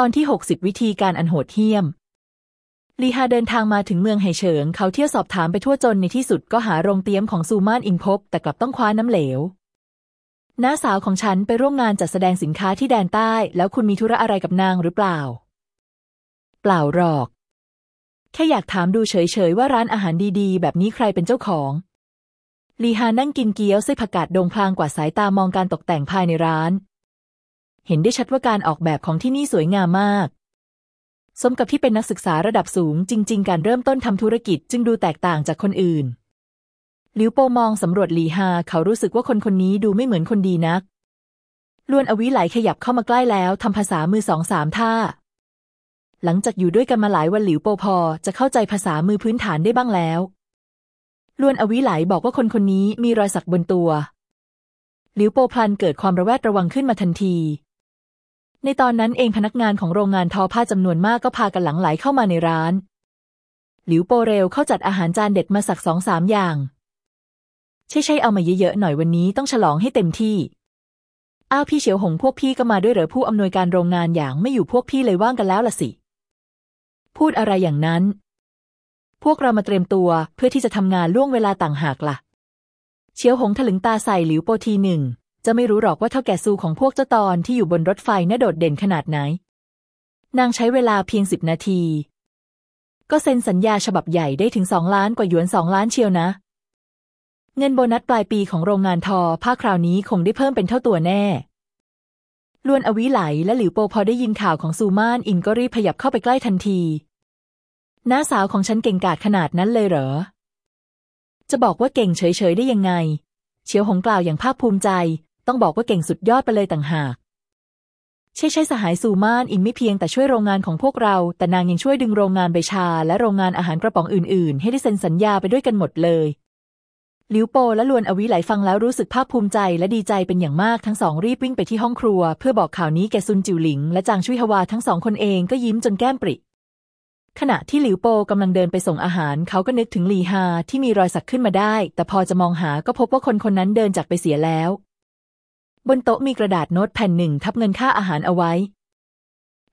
ตอนที่ 60 วิธีการอันโหดเหี้ยม ลีฮาเดินทางมาถึงเมืองไหเฉิง เขาเที่ยวสอบถามไปทั่วจนในที่สุดก็หาโรงเตี้ยมของซูมานอิงพบ แต่กลับต้องคว้าน้ำเหลวน้าสาวของฉันไปร่วมงานจัดแสดงสินค้าที่แดนใต้ แล้วคุณมีธุระอะไรกับนางหรือเปล่า เปล่าหรอก แค่อยากถามดูเฉยๆ ว่าร้านอาหารดีๆ แบบนี้ใครเป็นเจ้าของ ลีฮานั่งกินเกี๊ยวไส้ผักกาดดงพลางกว่าสายตามองการตกแต่งภายในร้าน เห็นได้ชัดว่าการออกแบบของที่นี่สวยงามมาก สมกับที่เป็นนักศึกษาระดับสูงจริง ๆ การเริ่มต้นทำธุรกิจจึงดูแตกต่างจากคนอื่น หลิวโปมองสำรวจหลีฮาเขารู้สึกว่าคนคนนี้ดูไม่เหมือนคนดีนัก ลวนอวิไหลขยับเข้ามาใกล้แล้วทำภาษามือสองสามท่า หลังจากอยู่ด้วยกันมาหลายวันหลิวโปพอจะเข้าใจภาษามือพื้นฐานได้บ้างแล้วลวนอวิไหลบอกว่าคนคนนี้มีรอยสักบนตัวหลิวโปพลันเกิดความระแวดระวังขึ้นมาทันที ในตอนนั้นเองพนักงานของโรงงานทอผ้าจำนวนมากก็พากันหลั่งไหลเข้ามาในร้าน หลิวโปเร็วเข้าจัดอาหารจานเด็ดมาสักสองสามอย่าง ใช่ใช่เอามาเยอะๆหน่อยวันนี้ต้องฉลองให้เต็มที่ อ้าวพี่เฉียวหงพวกพี่ก็มาด้วยเหรอผู้อำนวยการโรงงานอย่างไม่อยู่พวกพี่เลยว่างกันแล้วล่ะสิ พูดอะไรอย่างนั้น พวกเรามาเตรียมตัวเพื่อที่จะทำงานล่วงเวลาต่างหากล่ะเชียวหงถลึงตาใส่หลิวโปทีหนึ่ง เจ้าไม่รู้หรอกว่าเถ้าแก่ซูของพวกเจ้าตอนที่อยู่บนรถไฟน่าโดดเด่นขนาดไหน นางใช้เวลาเพียงสิบนาที ก็เซ็นสัญญาฉบับใหญ่ได้ถึงสองล้านกว่าหยวนสองล้านเชียวนะ เงินโบนัสปลายปีของโรงงานทอผ้าคราวนี้คงได้เพิ่มเป็นเท่าตัวแน่ลวนอวิไหลและหลิวโปพอได้ยินข่าวของซูมานอินก็รีบขยับเข้าไปใกล้ทันทีน้าสาวของฉันเก่งกาจขนาดนั้นเลยเหรอ จะบอกว่าเก่งเฉยๆได้ยังไง เฉียวหงกล่าวอย่างภาคภูมิใจ ต้องบอกว่าเก่งสุดยอดไปเลยต่างหาก ใช่ใช่สหายซูมานอินไม่เพียงแต่ช่วยโรงงานของพวกเรา แต่นางยังช่วยดึงโรงงานใบชา และโรงงานอาหารกระป๋องอื่น ๆ ให้ได้เซ็นสัญญาไปด้วยกันหมดเลยลิวโปและลวนอวิไหลฟังแล้วรู้สึกภาคภูมิใจและดีใจเป็นอย่างมากทั้งสองรีบวิ่งไปที่ห้องครัว เพื่อบอกข่าวนี้แก่ซุนจิวหลิง และจางชุยฮวาทั้งสองคนเองก็ยิ้มจนแก้มปริ ขณะที่หลิวโปกำลังเดินไปส่งอาหาร เขาก็นึกถึงหลีฮาที่มีรอยสักขึ้นมาได้ แต่พอจะมองหาก็พบว่าคนคนนั้นเดินจากไปเสียแล้ว บนโต๊ะมีกระดาษโน้ตแผ่นหนึ่งทับเงินค่าอาหารเอาไว้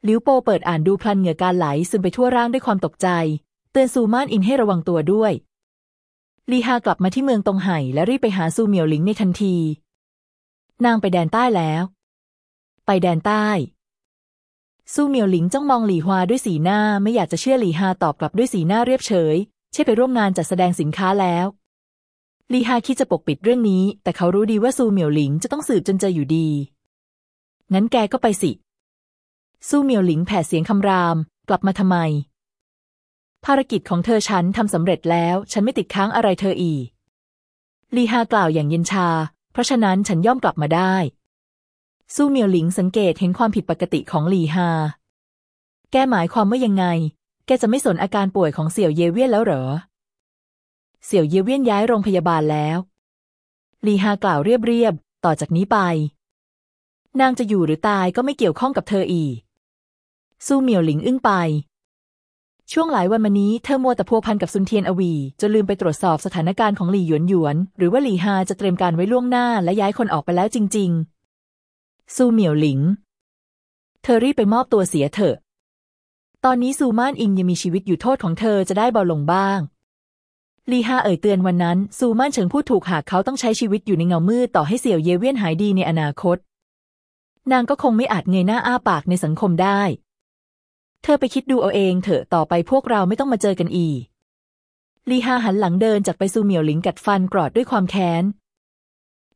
หลิวโปเปิดอ่านดูพลันเหงื่อการไหลซึมไปทั่วร่างด้วยความตกใจ เตือนซูมานอินให้ระวังตัวด้วย ลีฮากลับมาที่เมืองตงไห่และรีบไปหาซูเหมียวหลิงในทันที นางไปแดนใต้แล้ว ไปแดนใต้ ซูเหมียวหลิงจ้องมองหลี่ฮวาด้วยสีหน้าไม่อยากจะเชื่อหลี่ฮาตอบกลับด้วยสีหน้าเรียบเฉยใช่ไปร่วมงานจัดแสดงสินค้าแล้ว ลีฮาคิดจะปกปิดเรื่องนี้ แต่เขารู้ดีว่าซูเหมียวหลิงจะต้องสืบจนเจออยู่ดี งั้นแกก็ไปสิ ซูเหมียวหลิงแผ่เสียงคำราม กลับมาทำไม ภารกิจของเธอฉันทำสำเร็จแล้ว ฉันไม่ติดค้างอะไรเธออีก ลีฮากล่าวอย่างเย็นชา เพราะฉะนั้นฉันย่อมกลับมาได้สู้เมียวหลิงสังเกตเห็นความผิดปกติของลีฮา แกหมายความว่ายังไง แกจะไม่สนอาการป่วยของเสี่ยวเยเวียนแล้วเหรอ เสี่ยวเยเวียนย้ายโรงพยาบาลแล้วหลีฮากล่าวเรียบๆต่อจากนี้ไป นางจะอยู่หรือตายก็ไม่เกี่ยวข้องกับเธออีกสู้เมียวหลิงอึ้งไป ช่วงหลายวันมานี้เธอมัวแต่พัวพันกับซุนเทียนอวีจนลืมไปตรวจสอบสถานการณ์ของหลี่หยวนหยวน หรือว่าหลี่ฮาจะเตรียมการไว้ล่วงหน้าและย้ายคนออกไปแล้วจริง ๆ ซูเหมียวหลิง เธอรีบไปมอบตัวเสียเถอะ ตอนนี้ซูม่านอิงยังมีชีวิตอยู่โทษของเธอจะได้เบาลงบ้าง ลีฮาเอ่ยเตือนวันนั้น ซูม่านเฉิงพูดถูกหากเขาต้องใช้ชีวิตอยู่ในเงามืดต่อให้เสี่ยวเยเวียนหายดีในอนาคต นางก็คงไม่อาจเงยหน้าอ้าปากในสังคมได้ เธอไปคิดดูเอาเองเถอะต่อไปพวกเราไม่ต้องมาเจอกันอีกลีฮาหันหลังเดินจากไปซูเหมียวหลิงกัดฟันกรอดด้วยความแค้น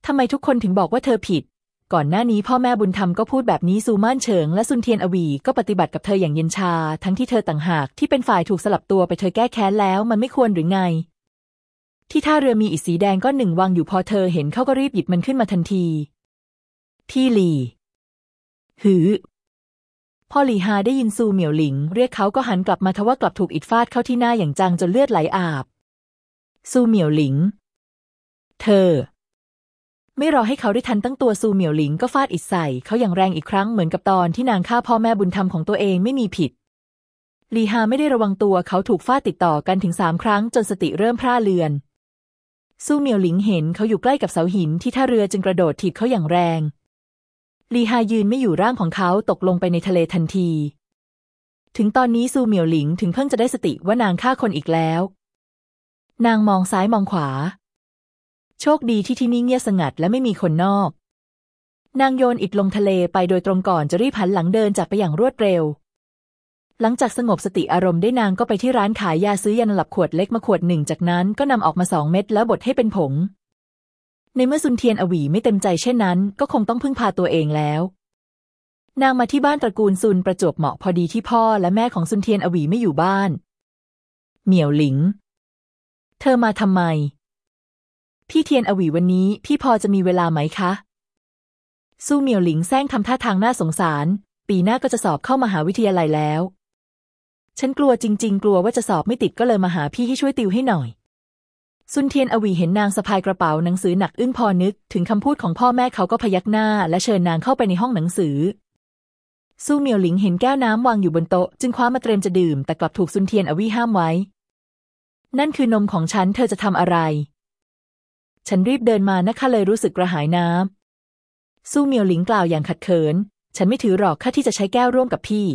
ทำไมทุกคนถึงบอกว่าเธอผิด ก่อนหน้านี้พ่อแม่บุญธรรมก็พูดแบบนี้ซูม่านเฉิงและซุนเทียนอวีก็ปฏิบัติกับเธออย่างเย็นชา ทั้งที่เธอต่างหากที่เป็นฝ่ายถูกสลับตัวไปเธอแก้แค้นแล้วมันไม่ควรหรือไง ที่ท่าเรือมีอิสีแดงก็หนึ่งวางอยู่พอเธอเห็นเขาก็รีบหยิบมันขึ้นมาทันที พี่หลี หือ พ่อหลีฮาได้ยินซูเหมียวหลิง เรียกเขาก็หันกลับมาทว่ากลับถูกอิดฟาดเข้าที่หน้าอย่างจังจนเลือดไหลอาบ ซูเหมียวหลิง เธอ ไม่รอให้เขาได้ทันตั้งตัวซูเหมียวหลิงก็ฟาดอิดใส่เขาอย่างแรงอีกครั้งเหมือนกับตอนที่นางฆ่าพ่อแม่บุญธรรมของตัวเองไม่มีผิดลีฮาไม่ได้ระวังตัวเขาถูกฟาดติดต่อกันถึงสามครั้งจนสติเริ่มพร่าเลือน ซูเหมียวหลิงเห็นเขาอยู่ใกล้กับเสาหินที่ท่าเรือจึงกระโดดถีบเขาอย่างแรงลีฮายืนไม่อยู่ร่างของเขาตกลงไปในทะเลทันที ถึงตอนนี้ซูเหมียวหลิงถึงเพิ่งจะได้สติว่านางฆ่าคนอีกแล้ว นางมองซ้ายมองขวา โชคดีที่ที่นี่เงียบสงัดและไม่มีคนนอก นางโยนอิฐลงทะเลไปโดยตรงก่อนจะรีบหันหลังเดินจากไปอย่างรวดเร็ว หลังจากสงบสติอารมณ์ได้นางก็ไปที่ร้านขายยาซื้อยาหลับขวดเล็กมาขวดหนึ่ง จากนั้นก็นำออกมาสองเม็ดแล้วบดให้เป็นผง ในเมื่อซุนเทียนอวีไม่เต็มใจเช่นนั้น ก็คงต้องพึ่งพาตัวเองแล้วนางมาที่บ้านตระกูลซุนประจวบเหมาะพอดีที่พ่อและแม่ของซุนเทียนอวีไม่อยู่บ้าน เหมียวหลิง เธอมาทำไม พี่เทียนอวีวันนี้พี่พอจะมีเวลาไหมคะ สู้เหมียวหลิงแซงทำท่าทางน่าสงสาร ปีหน้าก็จะสอบเข้ามาหาวิทยาลัยแล้ว ฉันกลัวจริง ๆ กลัวว่าจะสอบไม่ติดก็เลยมาหาพี่ให้ช่วยติวให้หน่อย ซุนเทียนอวีเห็นนางสะพายกระเป๋าหนังสือหนักอึ้งพอนึก ถึงคำพูดของพ่อแม่เขาก็พยักหน้า และเชิญนางเข้าไปในห้องหนังสือสู้เมียวหลิงเห็นแก้วน้ำวางอยู่บนโต๊ะ จึงคว้ามาเตรียมจะดื่ม แต่กลับถูกซุนเทียนอวีห้ามไว้ นั่นคือนมของฉันเธอจะทำอะไร ฉันรีบเดินมานะคะเลยรู้สึกกระหายน้ำสู้เมียวหลิงกล่าวอย่างขัดเขิน ฉันไม่ถือหรอกค่าที่จะใช้แก้วร่วมกับพี่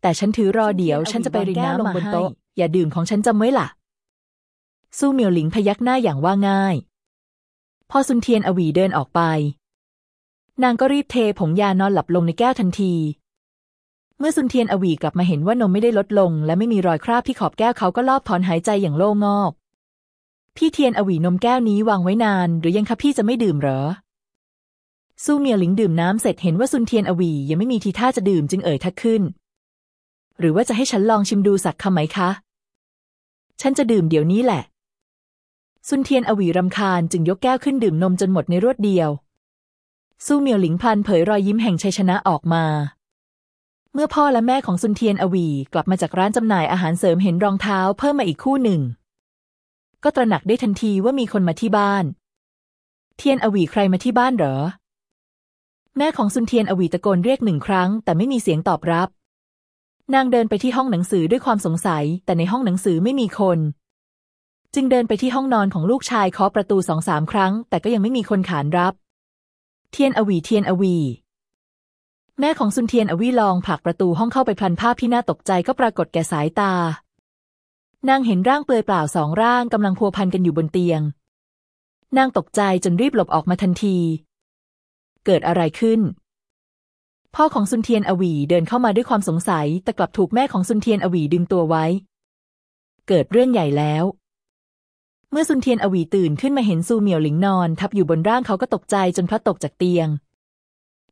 แต่ฉันถือรอเดี๋ยวฉันจะไปรินน้ำลงบนโต๊ะ อย่าดื่มของฉันจำไว้ล่ะ สู้เหมียวหลิงพยักหน้าอย่างว่าง่าย พอซุนเทียนอวีเดินออกไป นางก็รีบเทผงยานอนหลับลงในแก้วทันที เมื่อซุนเทียนอวีกลับมาเห็นว่านมไม่ได้ลดลง และไม่มีรอยคราบที่ขอบแก้วเขาก็ลอบถอนหายใจอย่างโล่งอก พี่เทียนอวีนมแก้วนี้วางไว้นาน หรือยังคะพี่จะไม่ดื่มเหรอสู้เมียวหลิงดื่มน้ำเสร็จเห็นว่าซุนเทียนอวียังไม่มีทีท่าจะดื่มจึงเอ่ยทักขึ้น หรือว่าจะให้ฉันลองชิมดูสักคำไหมคะ ฉันจะดื่มเดี๋ยวนี้แหละ ซุนเทียนอวีรำคาญจึงยกแก้วขึ้นดื่มนมจนหมดในรวดเดียว สู้เมียวหลิงพันเผยรอยยิ้มแห่งชัยชนะออกมา เมื่อพ่อและแม่ของซุนเทียนอวีกลับมาจากร้านจำหน่ายอาหารเสริมเห็นรองเท้าเพิ่มมาอีกคู่หนึ่ง ก็ตระหนักได้ทันทีว่ามีคนมาที่บ้าน เทียนอวีใครมาที่บ้านเหรอ แม่ของซุนเทียนอวีตะโกนเรียกหนึ่งครั้ง แต่ไม่มีเสียงตอบรับ นางเดินไปที่ห้องหนังสือด้วยความสงสัย แต่ในห้องหนังสือไม่มีคน จึงเดินไปที่ห้องนอนของลูกชายเคาะประตูสองสามครั้ง แต่ก็ยังไม่มีคนขานรับ เทียนอวีเทียนอวี แม่ของซุนเทียนอวีลองผลักประตูห้องเข้าไปพลันภาพที่น่าตกใจก็ปรากฏแก่สายตา นางเห็นร่างเปลือยเปล่าสองร่างกำลังพัวพันกันอยู่บนเตียง นางตกใจจนรีบหลบออกมาทันที เกิดอะไรขึ้น พ่อของซุนเทียนอวีเดินเข้ามาด้วยความสงสัย แต่กลับถูกแม่ของซุนเทียนอวีดึงตัวไว้ เกิดเรื่องใหญ่แล้ว เมื่อซุนเทียนอวีตื่นขึ้นมาเห็นซูเหมียวหลิงนอน ทับอยู่บนร่างเขาก็ตกใจจนพลัดตกจากเตียง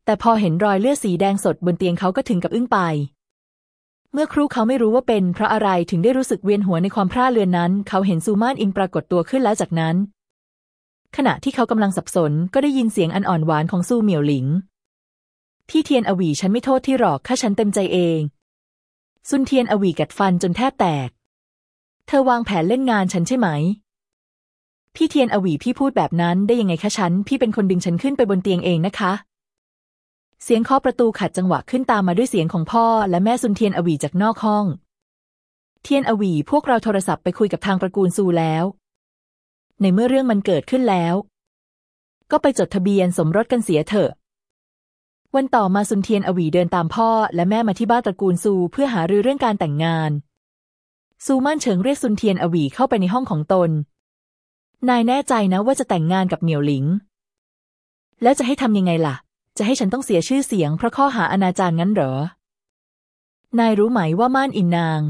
แต่พอเห็นรอยเลือดสีแดงสดบนเตียงเขาก็ถึงกับอึ้งไปเมื่อครู่เขาไม่รู้ว่าเป็นเพราะอะไรถึงได้รู้สึกเวียนหัวในความพร่าเลือนนั้น เขาเห็นซูมานอิงปรากฏตัวขึ้นแล้วจากนั้น ขณะที่เขากำลังสับสนก็ได้ยินเสียงอันอ่อนหวานของซูเหมียวหลิง พี่เทียนอวีฉันไม่โทษพี่หรอกข้าฉันเต็มใจเอง ซุนเทียนอวีกัดฟันจนแทบแตก เธอวางแผนเล่นงานฉันใช่ไหม พี่เทียนอวีพี่พูดแบบนั้นได้ยังไงคะฉัน พี่เป็นคนดึงฉันขึ้นไปบนเตียงเองนะคะ เสียงเคาะประตูขัดจังหวะขึ้นตามมาด้วยเสียงของพ่อ และแม่ซุนเทียนอวีจากนอกห้อง เทียนอวีพวกเราโทรศัพท์ไปคุยกับทางตระกูลซูแล้ว ในเมื่อเรื่องมันเกิดขึ้นแล้ว ก็ไปจดทะเบียนสมรสกันเสียเถอะ วันต่อมาซุนเทียนอวีเดินตามพ่อและแม่มาที่บ้านตระกูลซูเพื่อหารือเรื่องการแต่งงาน ซูมั่นเฉิงเรียกซุนเทียนอวีเข้าไปในห้องของตน นายแน่ใจนะว่าจะแต่งงานกับเหมียวหลิง แล้วจะให้ทำยังไงล่ะ จะให้ฉันต้องเสียชื่อเสียงเพราะข้อหาอนาจารงั้นเหรอ นายรู้ไหมว่าม่านอินนาง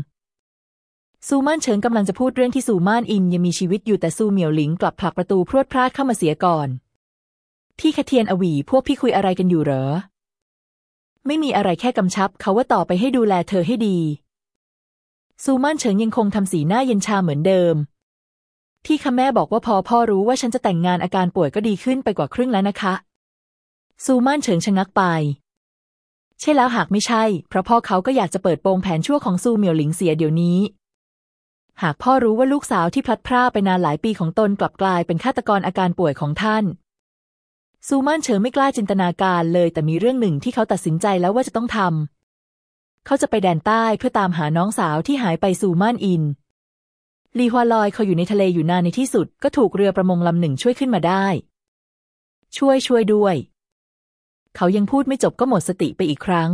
ซูม่านเฉิงกำลังจะพูดเรื่องที่ซูม่านอินยังมีชีวิตอยู่แต่ซูเหมียวหลิงกลับผลักประตูพรวดพลาดเข้ามาเสียก่อน พี่คเทียนอวีพวกพี่คุยอะไรกันอยู่เหรอ ไม่มีอะไรแค่กำชับ เขาว่าต่อไปให้ดูแลเธอให้ดี ซูมานเฉิงยังคงทำสีหน้าเย็นชาเหมือนเดิม พี่คะแม่บอกว่าพอพ่อรู้ว่าฉันจะแต่งงานอาการป่วยก็ดีขึ้นไปกว่าครึ่งแล้วนะคะ ซูมานเฉิงชะงักไป ใช่แล้วหากไม่ใช่ เพราะพ่อเขาก็อยากจะเปิดโปงแผนชั่วของซูเหมียวหลิงเสียเดี๋ยวนี้หากพ่อรู้ว่าลูกสาวที่พลัดพรากไปนานหลายปีของตนกลับกลายเป็นฆาตกรอาการป่วยของท่าน ซูม่านเฉิงไม่กล้าจินตนาการเลยแต่มีเรื่องหนึ่งที่เขาตัดสินใจแล้วว่าจะต้องทำเขาจะไปแดนใต้เพื่อตามหาน้องสาวที่หายไปซูม่านอินลีฮวาลอยเขาอยู่ในทะเลอยู่นานในที่สุด ก็ถูกเรือประมงลำหนึ่งช่วยขึ้นมาได้ ช่วยช่วยด้วย เขายังพูดไม่จบก็หมดสติไปอีกครั้ง